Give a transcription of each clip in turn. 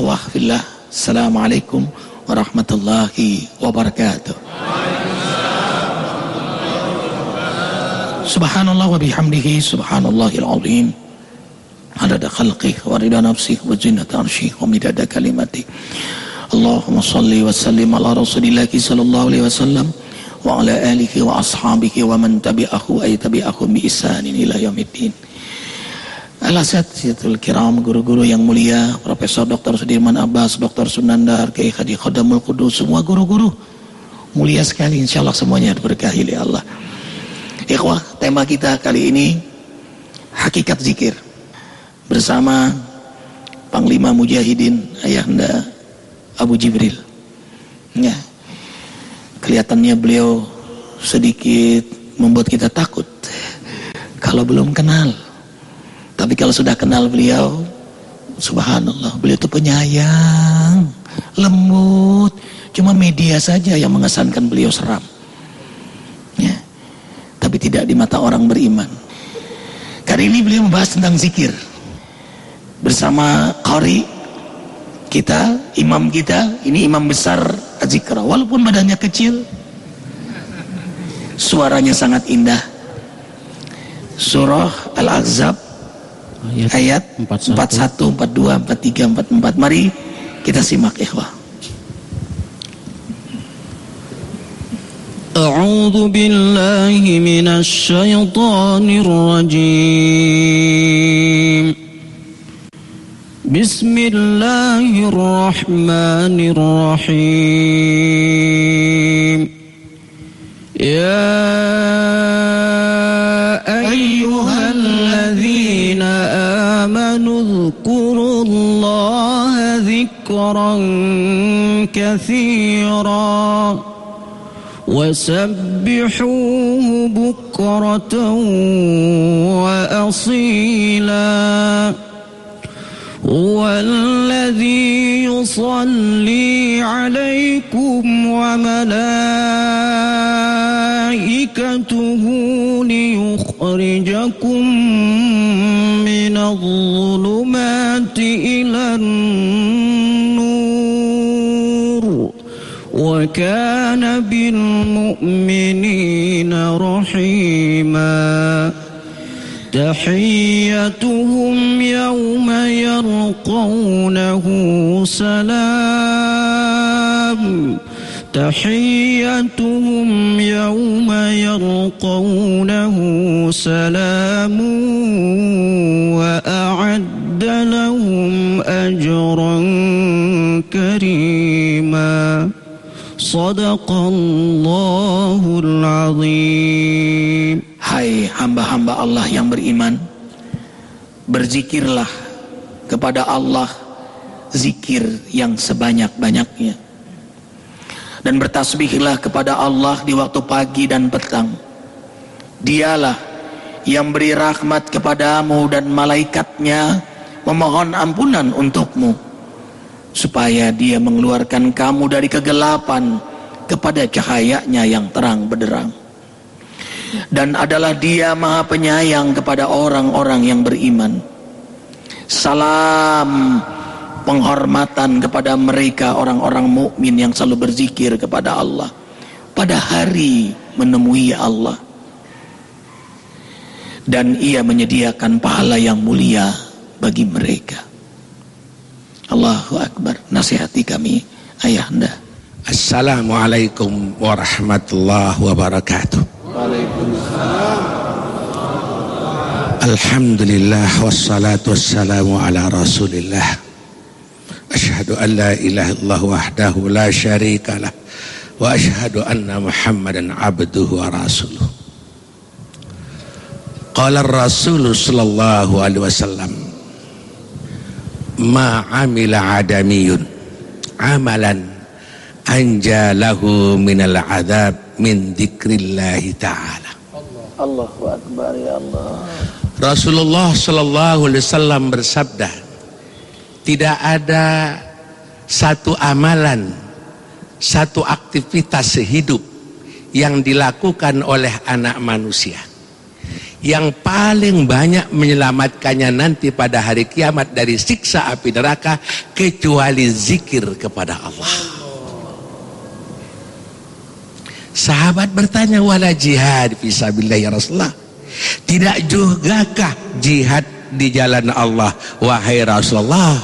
Ikhwah fillah, warahmatullahi wabarakatuh. Subhanallah wa bihamdihi subhanallahil azim. Adada khalqih wa rida nafsih wa zinata arshih. Allahumma salli wa sallim rasulillahi sallallahu alaihi wasallam wa ala alihi wa ashabihi wa man tabi'ahu ay Alasatitul kiram guru-guru yang mulia Profesor Dr. Sudirman Abbas Dr. Sunandar Kiai Khadi Khadamul Kudus semua guru-guru mulia sekali insyaallah semuanya diberkahi oleh Allah Ikhwah tema kita kali ini hakikat zikir bersama Panglima Mujahidin Ayahanda Abu Jibril ya kelihatannya beliau sedikit membuat kita takut kalau belum kenal tapi kalau sudah kenal beliau, subhanallah, beliau itu penyayang, lembut. Cuma media saja yang mengesankan beliau seram. Ya. Tapi tidak di mata orang beriman. Kali ini beliau membahas tentang zikir. Bersama Qari kita, imam kita, ini imam besar Azikra. Walaupun badannya kecil, suaranya sangat indah. Surah Al-Ahzab ayat 41, 42, 43, 44. Mari kita simak ikhwah. أعوذ بالله من الشيطان الرجيم بسم الله الرحمن الرحيم يا ذكرا كثيرا. وسبحوه بكرة وأصيلا. هو الذي يصلي عليكم وملائكته ليخرجكم من الظلمات إلى النور. وكان بالمؤمنين رحيما. تحيتهم يوم يلقونه سلام. تحيتهم يوم يلقونه سلام. وأعد لهم أجرا كريما. صدق الله العظيم Hai hamba-hamba Allah yang beriman Berzikirlah kepada Allah Zikir yang sebanyak-banyaknya dan bertasbihlah kepada Allah di waktu pagi dan petang. Dialah yang beri rahmat kepadamu dan malaikatnya memohon ampunan untukmu supaya dia mengeluarkan kamu dari kegelapan kepada cahayanya yang terang benderang. Dan adalah dia maha penyayang kepada orang-orang yang beriman. Salam penghormatan kepada mereka orang-orang mukmin yang selalu berzikir kepada Allah pada hari menemui Allah. Dan ia menyediakan pahala yang mulia bagi mereka Allahu Akbar. Nasihati kami, Ayahanda. Assalamualaikum warahmatullahi wabarakatuh. Waalaikumsalam. Alhamdulillah wassalatu wassalamu ala Rasulillah. Ashadu an la ilaha illallah wahdahu la syarikalah wa ashadu anna Muhammadan abduhu wa rasuluh. Qala rasuluh sallallahu alaihi wasallam ma'amila adamiyun. Amalan anjalahu minal adab min dikrillahi ta'ala. Allahu Akbar ya Allah. Rasulullah Shallallahu Alaihi Wasallam bersabda tidak ada satu amalan satu aktivitas sehidup yang dilakukan oleh anak manusia yang paling banyak menyelamatkannya nanti pada hari kiamat dari siksa api neraka kecuali zikir kepada Allah. Sahabat bertanya wala jihad fisabilillah ya Rasulullah. Tidak jugakah jihad di jalan Allah wahai Rasulullah?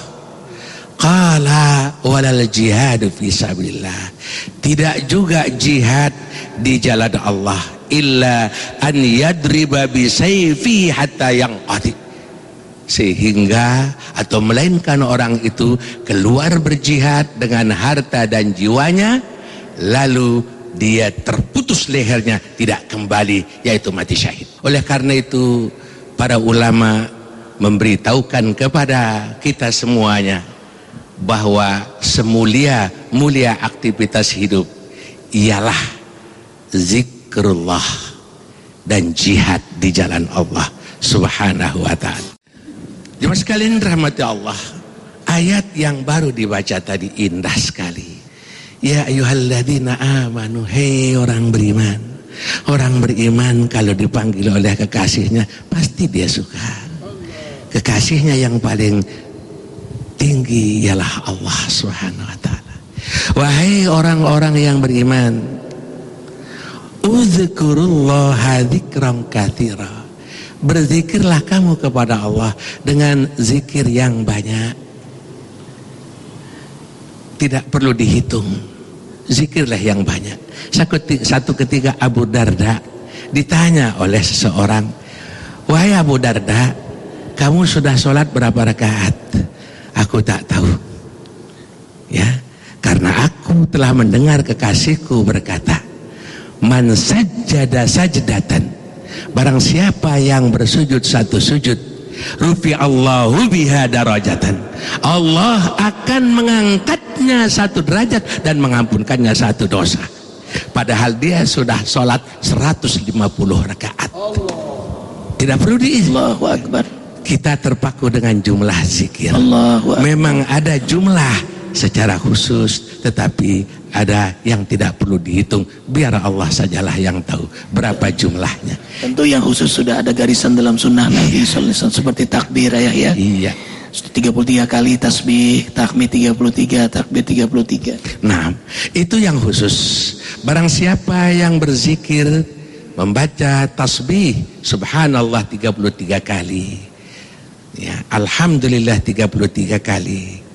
Qala walal jihad fisabilillah. Tidak juga jihad di jalan Allah illa an yadriba bisayfi hatta yang qati sehingga atau melainkan orang itu keluar berjihad dengan harta dan jiwanya lalu dia terputus lehernya tidak kembali yaitu mati syahid. Oleh karena itu para ulama memberitahukan kepada kita semuanya bahwa semulia mulia aktivitas hidup ialah zikir zikrullah dan jihad di jalan Allah subhanahu wa ta'ala. Jemaah sekalian rahmati Allah ayat yang baru dibaca tadi indah sekali. Ya ayuhalladzina amanu hei orang beriman. Orang beriman kalau dipanggil oleh kekasihnya pasti dia suka. Kekasihnya yang paling tinggi ialah Allah subhanahu wa ta'ala. Wahai orang-orang yang beriman Katsira. Berzikirlah kamu kepada Allah dengan zikir yang banyak. Tidak perlu dihitung. Zikirlah yang banyak. Satu ketika Abu Darda ditanya oleh seseorang, "Wahai Abu Darda, kamu sudah sholat berapa rakaat?" Aku tak tahu. Ya, karena aku telah mendengar kekasihku berkata, man sajjada sajdatan. Barang siapa yang bersujud satu sujud rufi Allahu biha darajatan. Allah akan mengangkatnya satu derajat dan mengampunkannya satu dosa. Padahal dia sudah sholat 150 rakaat. Tidak perlu diizin kita terpaku dengan jumlah zikir. Memang ada jumlah secara khusus tetapi ada yang tidak perlu dihitung biar Allah sajalah yang tahu berapa jumlahnya tentu yang khusus sudah ada garisan dalam sunnah Nabi SAW seperti takbir ya ya iya 33 kali tasbih, takmir 33, takbir 33. Nah, itu yang khusus. Barang siapa yang berzikir membaca tasbih subhanallah 33 kali. Ya, alhamdulillah 33 kali.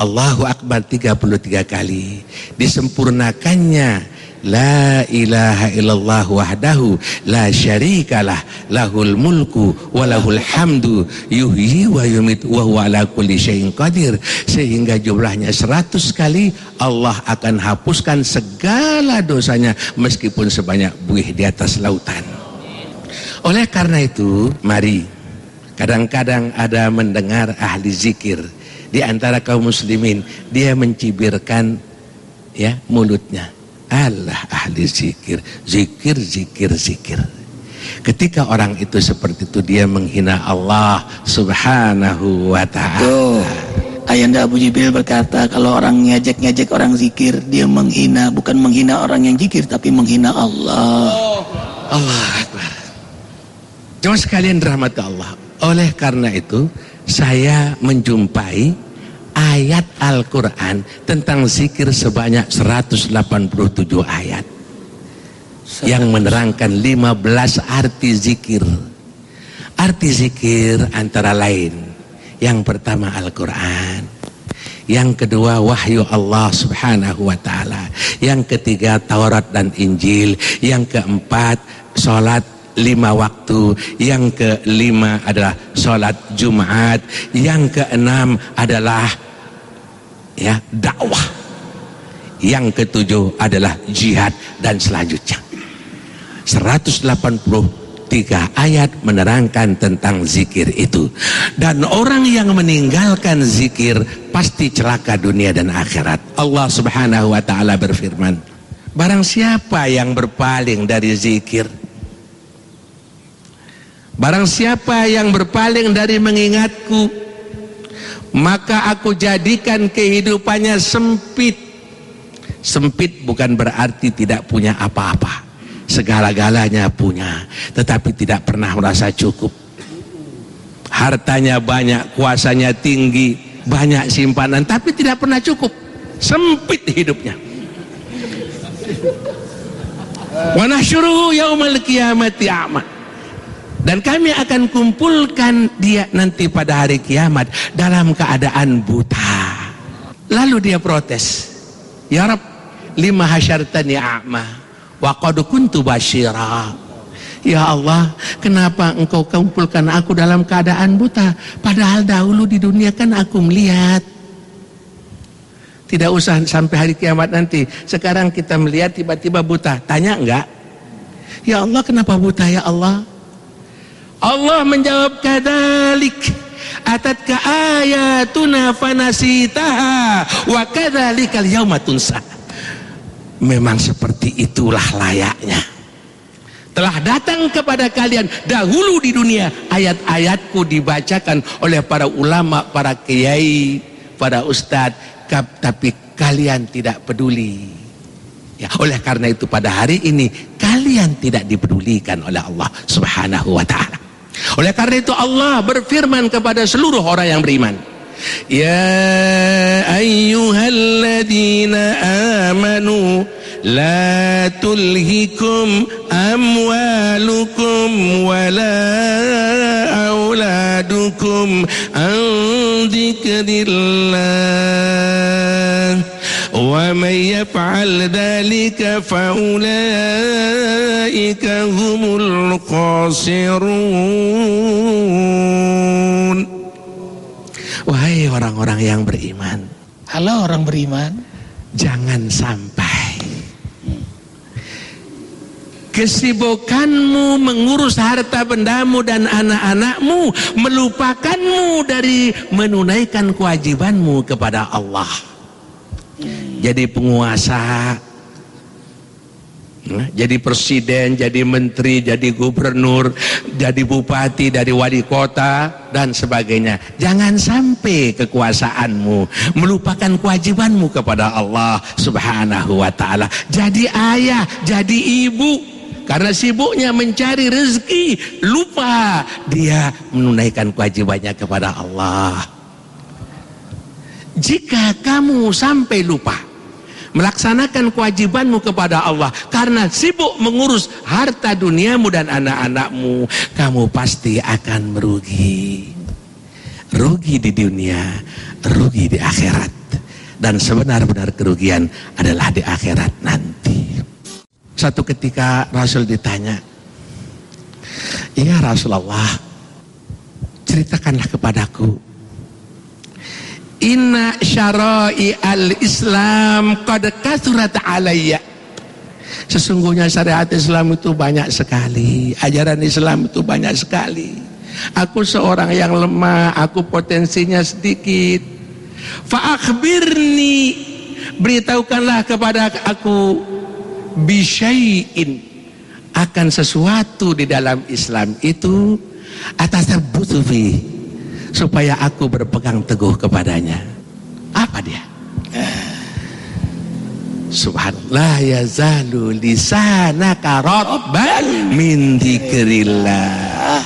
Allahu Akbar 33 kali. Disempurnakannya. La ilaha illallah wahdahu. La syarikalah. Lahul mulku walahul hamdu. Yuhyi wa yumit wa huwa ala kulli syai'in qadir. Sehingga jumlahnya 100 kali Allah akan hapuskan segala dosanya meskipun sebanyak buih di atas lautan. Oleh karena itu mari. Kadang-kadang ada mendengar ahli zikir di antara kaum muslimin dia mencibirkan ya mulutnya. Allah ahli zikir. Zikir zikir zikir. Ketika orang itu seperti itu dia menghina Allah subhanahu wa ta'ala. Ayanda Abu Jibril berkata kalau orang ngejek-ngejek orang zikir dia menghina bukan menghina orang yang zikir tapi menghina Allah. Allah Akbar. Cuma sekalian rahmat Allah. Oleh karena itu saya menjumpai ayat Al-Quran tentang zikir sebanyak 187 ayat. Yang menerangkan 15 arti zikir. Arti zikir antara lain yang pertama Al-Quran yang kedua wahyu Allah subhanahu wa ta'ala yang ketiga Taurat dan Injil yang keempat sholat lima waktu. Yang kelima adalah sholat Jumat yang keenam adalah ya dakwah. Yang ketujuh adalah jihad dan selanjutnya. 183 ayat menerangkan tentang zikir itu. Dan orang yang meninggalkan zikir pasti celaka dunia dan akhirat. Allah subhanahu wa ta'ala berfirman barang siapa yang berpaling dari zikir Barang siapa yang berpaling dari mengingatku Maka aku jadikan kehidupannya sempit. Sempit bukan berarti tidak punya apa-apa. Segala-galanya punya tetapi tidak pernah merasa cukup. Hartanya banyak kuasanya tinggi banyak simpanan tapi tidak pernah cukup. Sempit hidupnya. Wa nahsyuruhu yaumal qiyamati a'ma dan kami akan kumpulkan dia nanti pada hari kiamat dalam keadaan buta lalu dia protes ya rab lima hasyartani a'ma wa qad kuntu basyira Ya Allah, kenapa engkau kumpulkan aku dalam keadaan buta? Padahal dahulu di dunia kan aku melihat. Tidak usah sampai hari kiamat nanti. Sekarang kita melihat tiba-tiba buta. Tanya enggak? Ya Allah, kenapa buta ya Allah? Allah menjawab kadalik. Atatka ayatuna fanasitaha wa kadzalikal yauma tunsa. Memang seperti itulah layaknya. Telah datang kepada kalian dahulu di dunia ayat-ayatku dibacakan oleh para ulama, para kiai, para ustadz, tapi kalian tidak peduli. Ya, oleh karena itu pada hari ini kalian tidak dipedulikan oleh Allah Subhanahu wa taala. Oleh karena itu Allah berfirman kepada seluruh orang yang beriman. Ya ayyuhalladzina amanu la tulhikum amwalukum wala auladukum an dzikrillah ومن يفعل ذلك فأولئك هم الخاسرون Wahai orang-orang yang beriman. Halo orang beriman. Jangan sampai kesibukanmu mengurus harta bendamu dan anak-anakmu melupakanmu dari menunaikan kewajibanmu kepada Allah. Jadi penguasa jadi presiden, jadi menteri, jadi gubernur, jadi bupati, dari wali kota dan sebagainya. Jangan sampai kekuasaanmu melupakan kewajibanmu kepada Allah Subhanahu wa taala. Jadi ayah, jadi ibu karena sibuknya mencari rezeki, lupa dia menunaikan kewajibannya kepada Allah. Jika kamu sampai lupa melaksanakan kewajibanmu kepada Allah karena sibuk mengurus harta duniamu dan anak-anakmu kamu pasti akan merugi. Rugi di dunia rugi di akhirat. Dan sebenar-benar kerugian adalah di akhirat nanti. Satu ketika Rasul ditanya iya Rasulullah ceritakanlah kepadaku Inna syara'i al-Islam qad kathurat alayya. Sesungguhnya syariat Islam itu banyak sekali. Ajaran Islam itu banyak sekali. Aku seorang yang lemah, aku potensinya sedikit. Fa'akhbirni beritahukanlah kepada aku bisyai'in akan sesuatu di dalam Islam itu atas terbutuhi supaya aku berpegang teguh kepadanya. Apa dia? Subhanallah ya zalu lisanaka rabban min dzikrillah.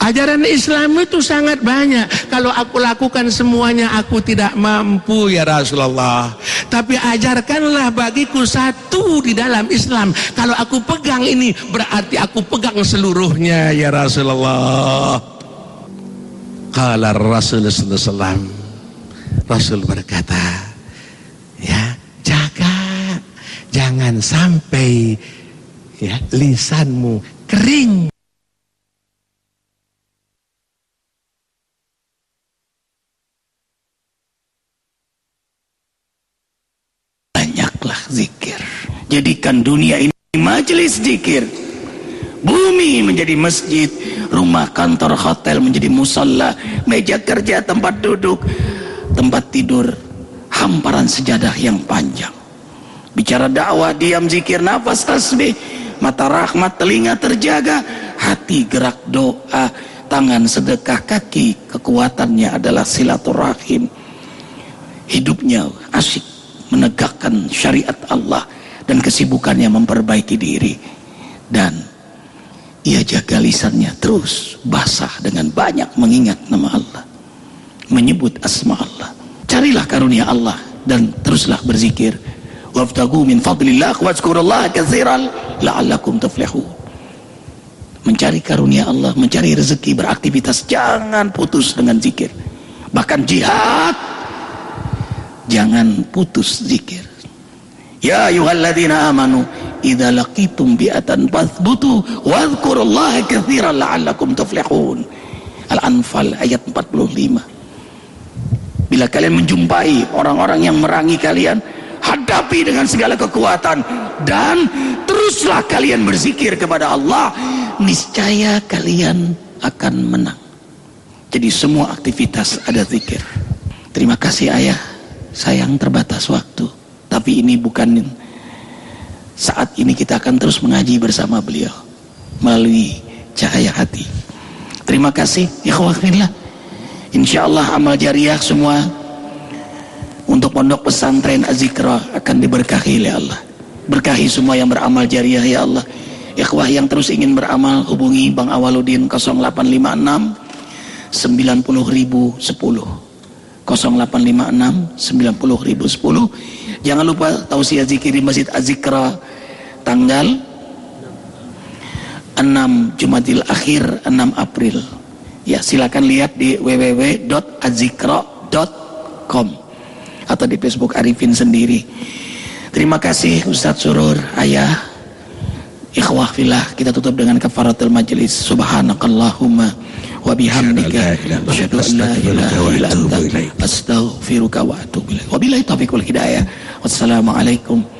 Ajaran Islam itu sangat banyak. Kalau aku lakukan semuanya aku tidak mampu ya Rasulullah. Tapi ajarkanlah bagiku satu di dalam Islam. Kalau aku pegang ini berarti aku pegang seluruhnya ya Rasulullah. Qala Rasul sallallahu Rasul berkata, ya, jaga. Jangan sampai ya lisanmu kering. Banyaklah zikir. Jadikan dunia ini majelis zikir bumi menjadi masjid rumah kantor hotel menjadi musola meja kerja tempat duduk tempat tidur hamparan sejadah yang panjang. Bicara dakwah diam zikir nafas tasbih mata rahmat telinga terjaga hati gerak doa tangan sedekah kaki kekuatannya adalah silaturahim. Hidupnya asyik menegakkan syariat Allah dan kesibukannya memperbaiki diri dan ia jaga lisannya terus basah dengan banyak mengingat nama Allah menyebut asma Allah. Carilah karunia Allah dan teruslah berzikir. Waftagu min fadlillah wazkurullaha katsiran la'allakum tuflihun. Mencari karunia Allah mencari rezeki beraktivitas jangan putus dengan zikir. Bahkan jihad jangan putus zikir. Ya ayuhalladzina amanu idza laqitum bi'atan fathbutu wadhkurullaha katsiran la'allakum tuflihun. Al-Anfal ayat 45 Bila kalian menjumpai orang-orang yang merangi kalian hadapi dengan segala kekuatan dan teruslah kalian berzikir kepada Allah niscaya kalian akan menang. Jadi semua aktivitas ada zikir. Terima kasih ayah. Sayang terbatas waktu. Tapi ini bukan saat ini kita akan terus mengaji bersama beliau melalui cahaya hati. Terima kasih ikhwahillah insyaallah amal jariah semua untuk pondok pesantren Azikra akan diberkahi oleh Allah. Berkahi semua yang beramal jariah ya Allah. Ikhwah yang terus ingin beramal hubungi Bang Awaludin 0856 90010 0856 90010 jangan lupa tausiah zikir di Masjid Azikra tanggal 6 Jumatil Akhir 6 April. Ya silakan lihat di www.azikra.com atau di Facebook Arifin sendiri. Terima kasih Ustadz Surur ayah ikhwah filah kita tutup dengan kafaratul majlis. Subhanakallahumma wa bihamdika. Asyhadu an la ilaha illa anta. Astaghfiruka wa atubu ilaik. Wabillahi taufiq wal hidayah. Wassalamualaikum